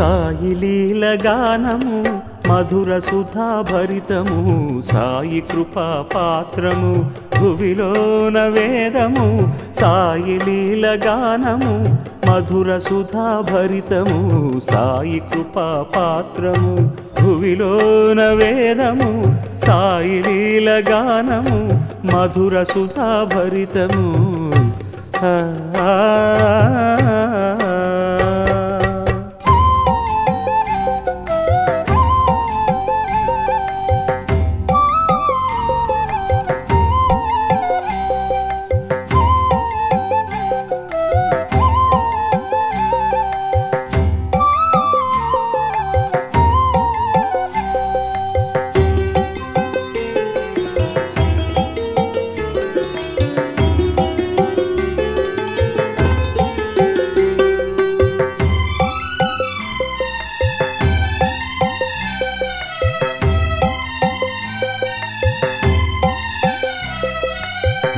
సాయి గానము మధుర సుధాభరితము సాయి కృపా పాత్రము భువిలోన వేదము సాయి లీల గానము మధుర సుధాభరితము సాయి కృపా పాత్రము భువిలోన వేదము సాయి లీల గానము మధుర సుధాభరితము. ఆ.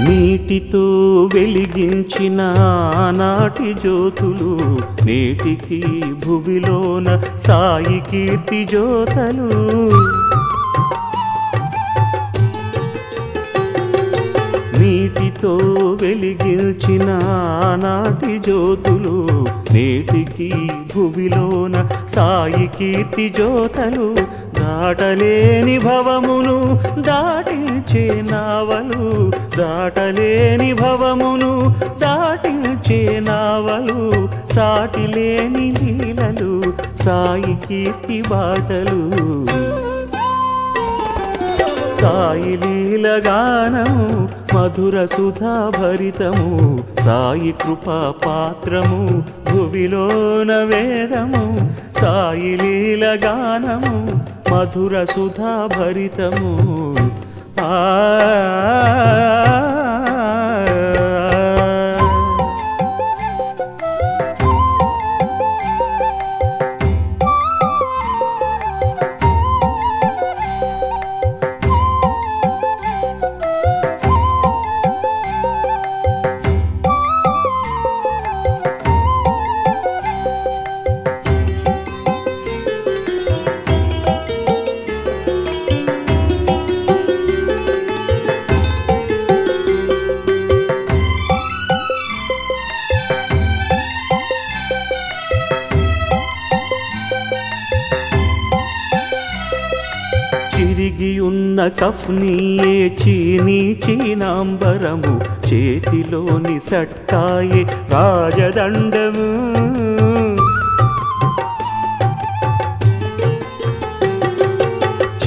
నీటితో వెలిగించిన నాటి జ్యోతులు నేటికి భువిలోన సాయి కీర్తి జ్యోతలు. నీటితో వెలిగించిన నాటి జ్యోతులు నేటికి భువిలోన సాయి కీర్తి జ్యోతలు. దాటలేని భవమును దాటించే నావలు దాటలేని భవమును దాటించే నావలు సాటిలేని లీలలు సాయి కీర్తి బాటలు. సాయి లీల గానము మధుర సుధాభరితము సాయి కృపా పాత్రము భువిలోన వేదము సాయి లీల मधुर आ సుధాభరితము ఉన్న కఫ్నీయే చీనీ చీనాంబరము. చేతిలోని సట్కాయే రాజదండము.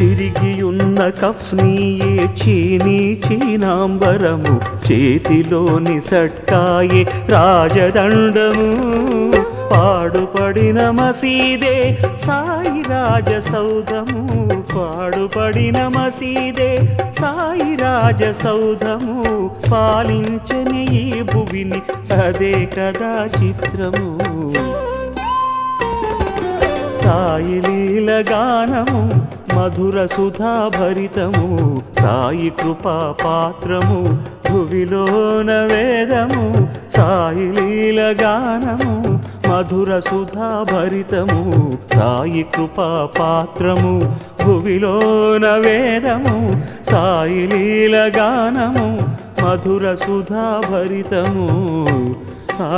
చిరిగియున్న కఫ్నీయే చీనీ చీనాంబరము. చేతిలోని సట్కాయే రాజదండము. పాడుపడిన మసీదే సాయి రాజ సౌధము పాడుపడిన మసీదే సాయి రాజ సౌధము పాలించని ఈ భువిని అదే కదా చిత్రము. సాయి లీల గానము మధుర సుధాభరితము సాయి కృపా పాత్రము భువిలోన వేదము. సాయి లీల గానము మధుర సుధాభరితము సాయి కృపా పాత్రము భువిలోన వేదము సాయి లీల గానము మధుర సుధాభరితము. ఆ